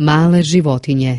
male životinje.